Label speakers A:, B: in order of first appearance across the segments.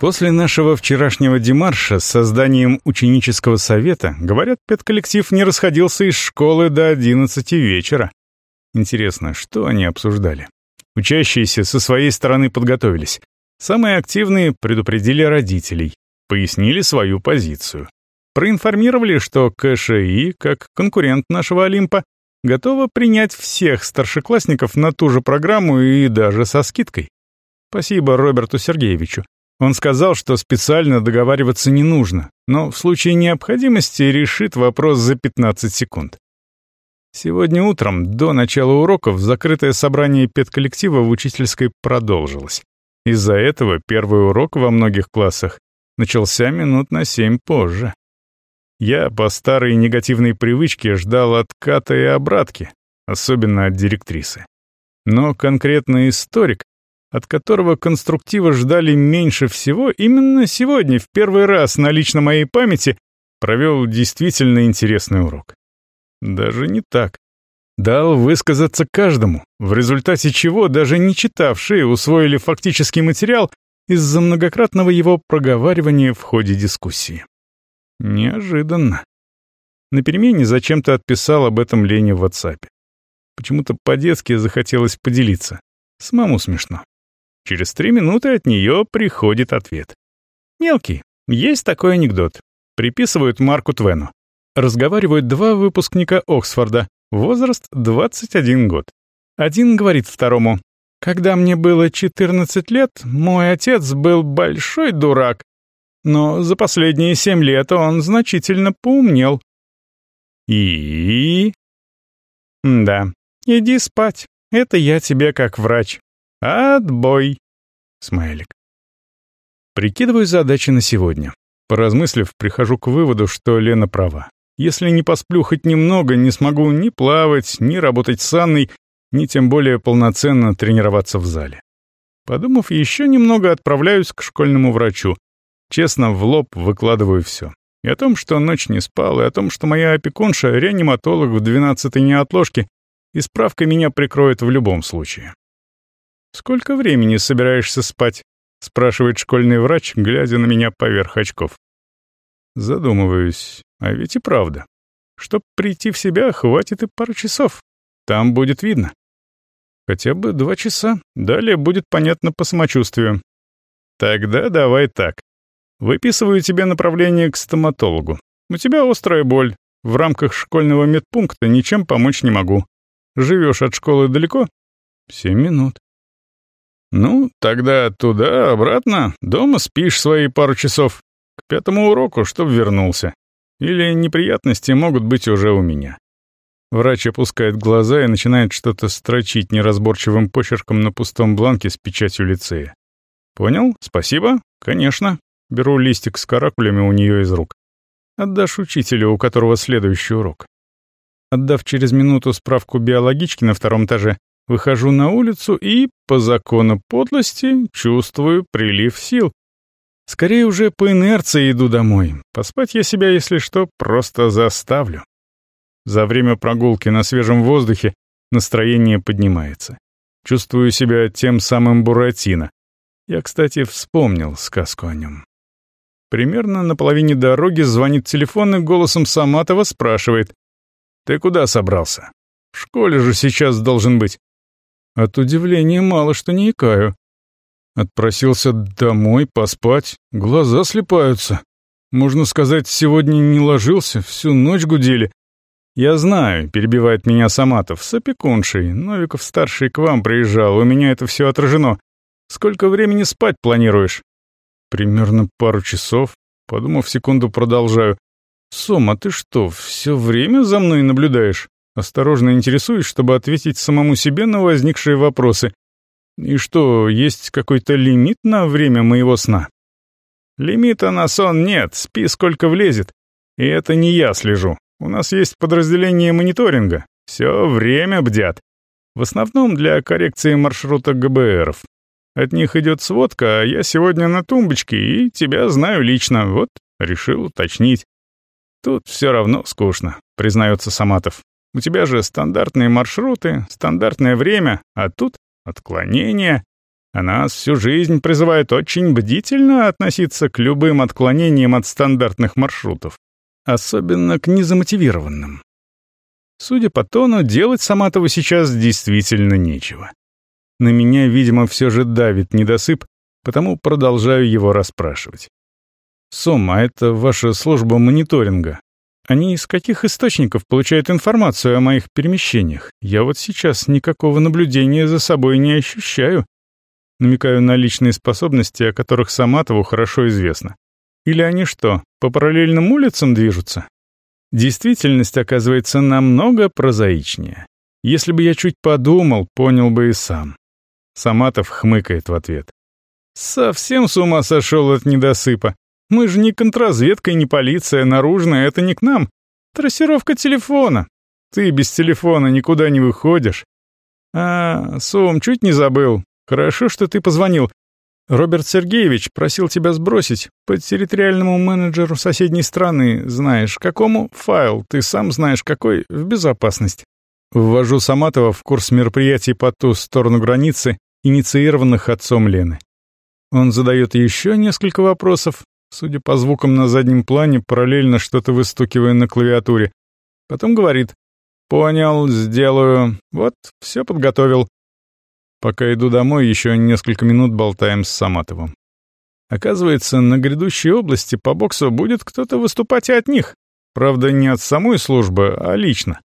A: После нашего вчерашнего демарша с созданием ученического совета, говорят, педколлектив не расходился из школы до 11 вечера. Интересно, что они обсуждали? Учащиеся со своей стороны подготовились. Самые активные предупредили родителей, пояснили свою позицию. Проинформировали, что КШИ, как конкурент нашего Олимпа, готова принять всех старшеклассников на ту же программу и даже со скидкой. Спасибо Роберту Сергеевичу. Он сказал, что специально договариваться не нужно, но в случае необходимости решит вопрос за 15 секунд. Сегодня утром, до начала уроков, закрытое собрание педколлектива в учительской продолжилось. Из-за этого первый урок во многих классах начался минут на семь позже. Я по старой негативной привычке ждал отката и обратки, особенно от директрисы. Но конкретно историк, от которого конструктива ждали меньше всего, именно сегодня, в первый раз на лично моей памяти, провел действительно интересный урок. Даже не так. Дал высказаться каждому, в результате чего даже не читавшие усвоили фактический материал из-за многократного его проговаривания в ходе дискуссии. Неожиданно. На перемене зачем-то отписал об этом Лене в WhatsApp. Почему-то по-детски захотелось поделиться. Самому смешно. Через три минуты от нее приходит ответ. Мелкий. Есть такой анекдот. Приписывают Марку Твену. Разговаривают два выпускника Оксфорда. Возраст 21 год. Один говорит второму. «Когда мне было 14 лет, мой отец был большой дурак, но за последние семь лет он значительно поумнел. И... Да, иди спать. Это я тебе как врач. Отбой. Смайлик. Прикидываю задачи на сегодня. Поразмыслив, прихожу к выводу, что Лена права. Если не посплю хоть немного, не смогу ни плавать, ни работать с Анной, ни тем более полноценно тренироваться в зале. Подумав еще немного, отправляюсь к школьному врачу. Честно, в лоб выкладываю все. И о том, что ночь не спал, и о том, что моя опекунша — реаниматолог в двенадцатой неотложке, и справка меня прикроет в любом случае. «Сколько времени собираешься спать?» — спрашивает школьный врач, глядя на меня поверх очков. Задумываюсь, а ведь и правда. Чтоб прийти в себя, хватит и пары часов. Там будет видно. Хотя бы два часа, далее будет понятно по самочувствию. Тогда давай так. Выписываю тебе направление к стоматологу. У тебя острая боль. В рамках школьного медпункта ничем помочь не могу. Живешь от школы далеко? Семь минут. Ну, тогда туда, обратно. Дома спишь свои пару часов. К пятому уроку, чтоб вернулся. Или неприятности могут быть уже у меня. Врач опускает глаза и начинает что-то строчить неразборчивым почерком на пустом бланке с печатью лицея. «Понял? Спасибо. Конечно. Беру листик с каракулями у нее из рук. Отдашь учителю, у которого следующий урок. Отдав через минуту справку биологички на втором этаже, выхожу на улицу и, по закону подлости, чувствую прилив сил. Скорее уже по инерции иду домой. Поспать я себя, если что, просто заставлю. За время прогулки на свежем воздухе настроение поднимается. Чувствую себя тем самым Буратино. Я, кстати, вспомнил сказку о нем. Примерно на половине дороги звонит телефон и голосом Саматова спрашивает. «Ты куда собрался? В школе же сейчас должен быть». От удивления мало что не икаю. Отпросился домой поспать, глаза слепаются. Можно сказать, сегодня не ложился, всю ночь гудели. «Я знаю», — перебивает меня Саматов, с опекуншей. Новиков-старший к вам приезжал, у меня это все отражено. Сколько времени спать планируешь?» Примерно пару часов. Подумав секунду, продолжаю. «Сом, ты что, все время за мной наблюдаешь?» Осторожно интересуюсь, чтобы ответить самому себе на возникшие вопросы. «И что, есть какой-то лимит на время моего сна?» «Лимита на сон нет, спи сколько влезет. И это не я слежу. У нас есть подразделение мониторинга. Все время бдят. В основном для коррекции маршрута ГБРов. От них идет сводка, а я сегодня на тумбочке и тебя знаю лично, вот решил уточнить. Тут все равно скучно, признается Саматов. У тебя же стандартные маршруты, стандартное время, а тут отклонения. А нас всю жизнь призывают очень бдительно относиться к любым отклонениям от стандартных маршрутов, особенно к незамотивированным. Судя по тону, делать Саматову сейчас действительно нечего. На меня, видимо, все же давит недосып, потому продолжаю его расспрашивать. «Сом, а это ваша служба мониторинга. Они из каких источников получают информацию о моих перемещениях? Я вот сейчас никакого наблюдения за собой не ощущаю». Намекаю на личные способности, о которых Саматову хорошо известно. Или они что, по параллельным улицам движутся? Действительность оказывается намного прозаичнее. Если бы я чуть подумал, понял бы и сам. Саматов хмыкает в ответ. «Совсем с ума сошел от недосыпа. Мы же не контрразведка и не полиция, наружная, это не к нам. Трассировка телефона. Ты без телефона никуда не выходишь. А, Сум, чуть не забыл. Хорошо, что ты позвонил. Роберт Сергеевич просил тебя сбросить по территориальному менеджеру соседней страны, знаешь, какому файл, ты сам знаешь какой, в безопасность. Ввожу Саматова в курс мероприятий по ту сторону границы инициированных отцом Лены. Он задает еще несколько вопросов, судя по звукам на заднем плане, параллельно что-то выстукивая на клавиатуре. Потом говорит «Понял, сделаю. Вот, все подготовил». Пока иду домой, еще несколько минут болтаем с Саматовым. Оказывается, на грядущей области по боксу будет кто-то выступать и от них. Правда, не от самой службы, а лично.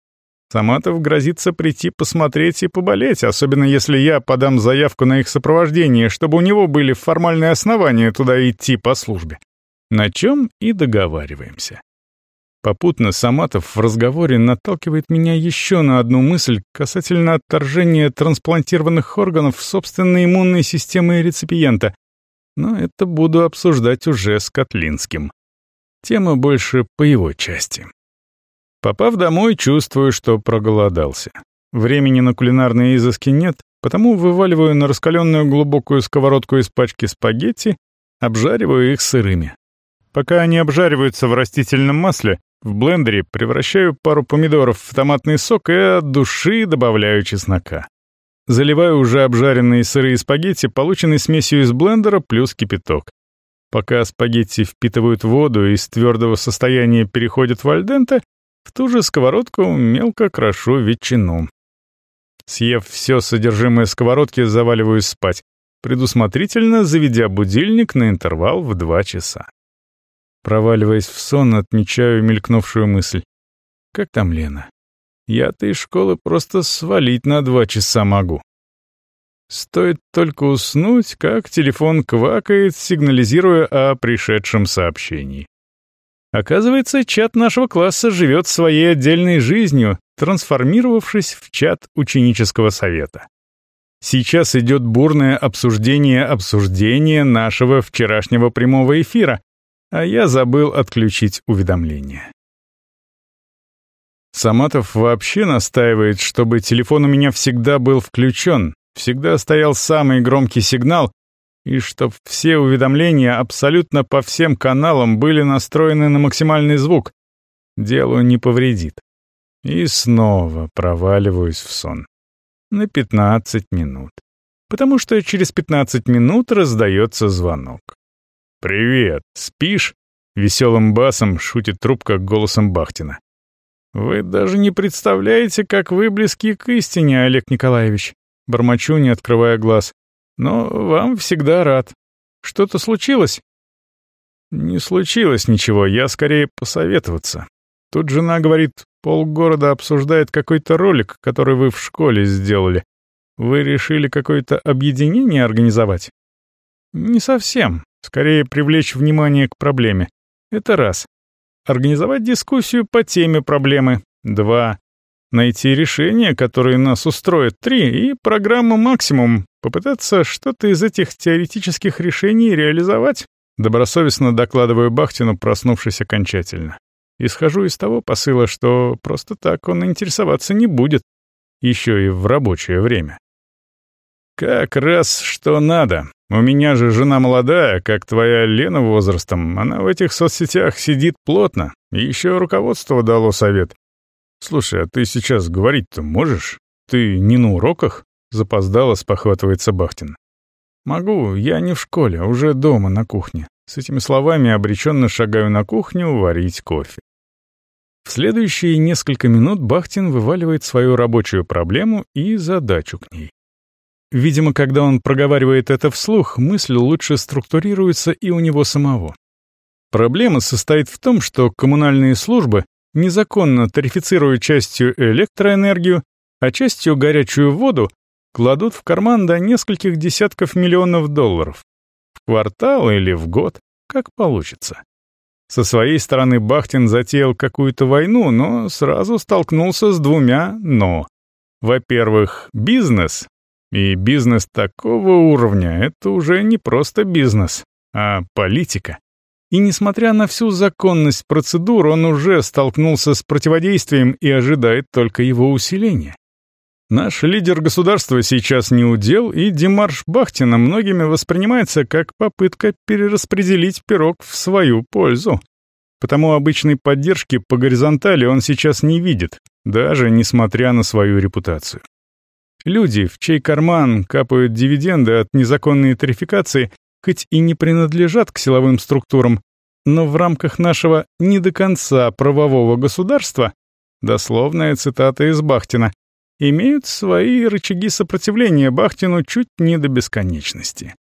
A: Саматов грозится прийти посмотреть и поболеть, особенно если я подам заявку на их сопровождение, чтобы у него были формальные основания туда идти по службе. На чем и договариваемся. Попутно Саматов в разговоре наталкивает меня еще на одну мысль касательно отторжения трансплантированных органов в собственной иммунной системы реципиента, но это буду обсуждать уже с Котлинским. Тема больше по его части. Попав домой, чувствую, что проголодался. Времени на кулинарные изыски нет, потому вываливаю на раскаленную глубокую сковородку из пачки спагетти, обжариваю их сырыми. Пока они обжариваются в растительном масле, в блендере превращаю пару помидоров в томатный сок и от души добавляю чеснока. Заливаю уже обжаренные сырые спагетти, полученные смесью из блендера плюс кипяток. Пока спагетти впитывают воду и из твердого состояния переходят в альденте, в ту же сковородку мелко крошу ветчину. Съев все содержимое сковородки, заваливаюсь спать, предусмотрительно заведя будильник на интервал в два часа. Проваливаясь в сон, отмечаю мелькнувшую мысль. Как там Лена? Я-то из школы просто свалить на два часа могу. Стоит только уснуть, как телефон квакает, сигнализируя о пришедшем сообщении. Оказывается, чат нашего класса живет своей отдельной жизнью, трансформировавшись в чат ученического совета. Сейчас идет бурное обсуждение обсуждения нашего вчерашнего прямого эфира, а я забыл отключить уведомления. Саматов вообще настаивает, чтобы телефон у меня всегда был включен, всегда стоял самый громкий сигнал, и чтоб все уведомления абсолютно по всем каналам были настроены на максимальный звук. Делу не повредит. И снова проваливаюсь в сон. На 15 минут. Потому что через 15 минут раздается звонок. «Привет, спишь?» — веселым басом шутит трубка голосом Бахтина. «Вы даже не представляете, как вы близки к истине, Олег Николаевич», — бормочу, не открывая глаз. Но вам всегда рад. Что-то случилось?» «Не случилось ничего, я скорее посоветоваться. Тут жена говорит, полгорода обсуждает какой-то ролик, который вы в школе сделали. Вы решили какое-то объединение организовать?» «Не совсем. Скорее привлечь внимание к проблеме. Это раз. Организовать дискуссию по теме проблемы. Два. Найти решение, которое нас устроит. Три. И программа «Максимум», Попытаться что-то из этих теоретических решений реализовать? Добросовестно докладываю Бахтину, проснувшись окончательно. Исхожу из того посыла, что просто так он интересоваться не будет, еще и в рабочее время. Как раз что надо. У меня же жена молодая, как твоя Лена возрастом. Она в этих соцсетях сидит плотно. Еще руководство дало совет. Слушай, а ты сейчас говорить-то можешь? Ты не на уроках? Запоздало спохватывается Бахтин. «Могу, я не в школе, а уже дома, на кухне». С этими словами обреченно шагаю на кухню варить кофе. В следующие несколько минут Бахтин вываливает свою рабочую проблему и задачу к ней. Видимо, когда он проговаривает это вслух, мысль лучше структурируется и у него самого. Проблема состоит в том, что коммунальные службы незаконно тарифицируют частью электроэнергию, а частью горячую воду кладут в карман до нескольких десятков миллионов долларов. В квартал или в год, как получится. Со своей стороны Бахтин затеял какую-то войну, но сразу столкнулся с двумя «но». Во-первых, бизнес. И бизнес такого уровня — это уже не просто бизнес, а политика. И несмотря на всю законность процедур, он уже столкнулся с противодействием и ожидает только его усиления. Наш лидер государства сейчас не удел, и Демарш Бахтина многими воспринимается как попытка перераспределить пирог в свою пользу. Потому обычной поддержки по горизонтали он сейчас не видит, даже несмотря на свою репутацию. Люди, в чей карман капают дивиденды от незаконной тарификации, хоть и не принадлежат к силовым структурам, но в рамках нашего не до конца правового государства, дословная цитата из Бахтина, имеют свои рычаги сопротивления Бахтину чуть не до бесконечности.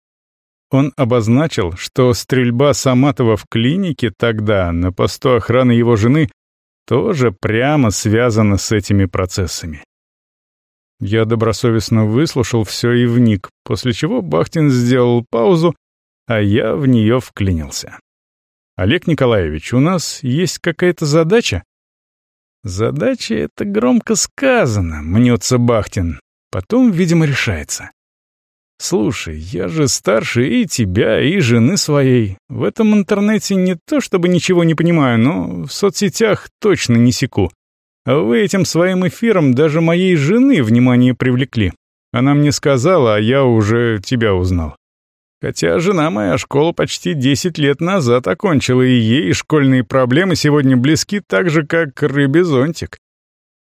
A: Он обозначил, что стрельба Саматова в клинике тогда, на посту охраны его жены, тоже прямо связана с этими процессами. Я добросовестно выслушал все и вник, после чего Бахтин сделал паузу, а я в нее вклинился. «Олег Николаевич, у нас есть какая-то задача?» Задача — это громко сказано, мнется Бахтин. Потом, видимо, решается. Слушай, я же старше и тебя, и жены своей. В этом интернете не то чтобы ничего не понимаю, но в соцсетях точно не секу. А вы этим своим эфиром даже моей жены внимание привлекли. Она мне сказала, а я уже тебя узнал. Хотя жена моя школу почти 10 лет назад окончила, и ей школьные проблемы сегодня близки так же, как рыбий зонтик.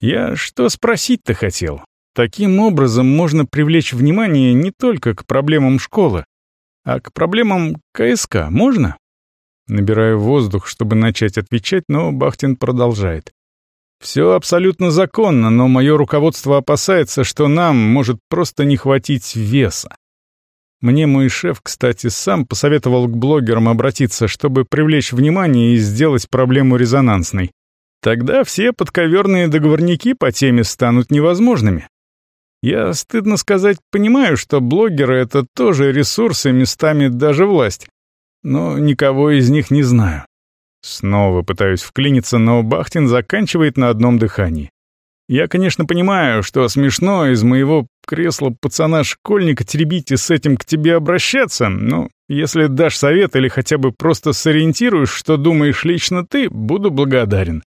A: Я что спросить-то хотел? Таким образом можно привлечь внимание не только к проблемам школы, а к проблемам КСК можно? Набираю воздух, чтобы начать отвечать, но Бахтин продолжает. Все абсолютно законно, но мое руководство опасается, что нам может просто не хватить веса. Мне мой шеф, кстати, сам посоветовал к блогерам обратиться, чтобы привлечь внимание и сделать проблему резонансной. Тогда все подковерные договорники по теме станут невозможными. Я, стыдно сказать, понимаю, что блогеры — это тоже ресурсы, местами даже власть. Но никого из них не знаю. Снова пытаюсь вклиниться, но Бахтин заканчивает на одном дыхании. Я, конечно, понимаю, что смешно из моего кресла пацана-школьника теребить и с этим к тебе обращаться, но если дашь совет или хотя бы просто сориентируешь, что думаешь лично ты, буду благодарен.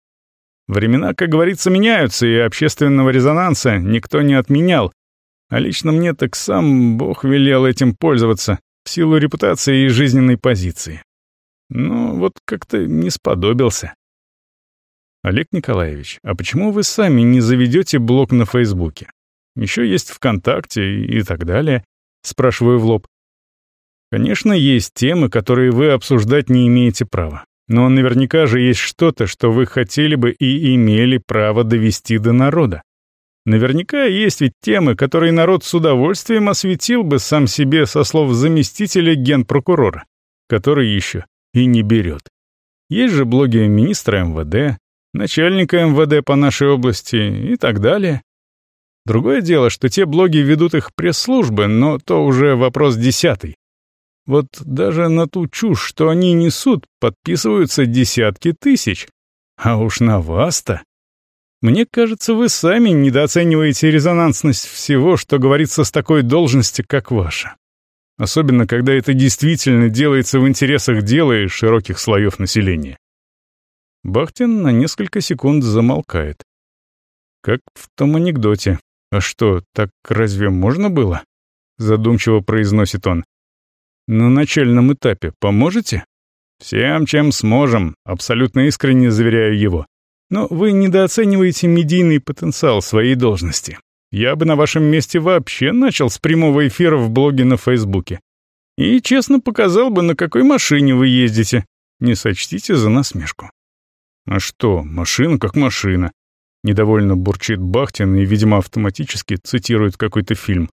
A: Времена, как говорится, меняются, и общественного резонанса никто не отменял. А лично мне так сам Бог велел этим пользоваться, в силу репутации и жизненной позиции. Но вот как-то не сподобился. Олег Николаевич, а почему вы сами не заведете блог на Фейсбуке? Еще есть ВКонтакте и так далее. Спрашиваю в лоб. Конечно, есть темы, которые вы обсуждать не имеете права. Но наверняка же есть что-то, что вы хотели бы и имели право довести до народа. Наверняка есть ведь темы, которые народ с удовольствием осветил бы сам себе со слов заместителя генпрокурора, который еще и не берет. Есть же блоги министра МВД, начальника МВД по нашей области и так далее. Другое дело, что те блоги ведут их пресс-службы, но то уже вопрос десятый. Вот даже на ту чушь, что они несут, подписываются десятки тысяч. А уж на вас-то. Мне кажется, вы сами недооцениваете резонансность всего, что говорится с такой должности, как ваша. Особенно, когда это действительно делается в интересах дела и широких слоев населения. Бахтин на несколько секунд замолкает. Как в том анекдоте. «А что, так разве можно было?» Задумчиво произносит он. «На начальном этапе поможете?» «Всем, чем сможем», — абсолютно искренне заверяю его. «Но вы недооцениваете медийный потенциал своей должности. Я бы на вашем месте вообще начал с прямого эфира в блоге на Фейсбуке. И честно показал бы, на какой машине вы ездите. Не сочтите за насмешку. А что, машина как машина. Недовольно бурчит Бахтин и, видимо, автоматически цитирует какой-то фильм.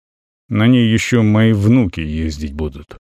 A: На ней еще мои внуки ездить будут.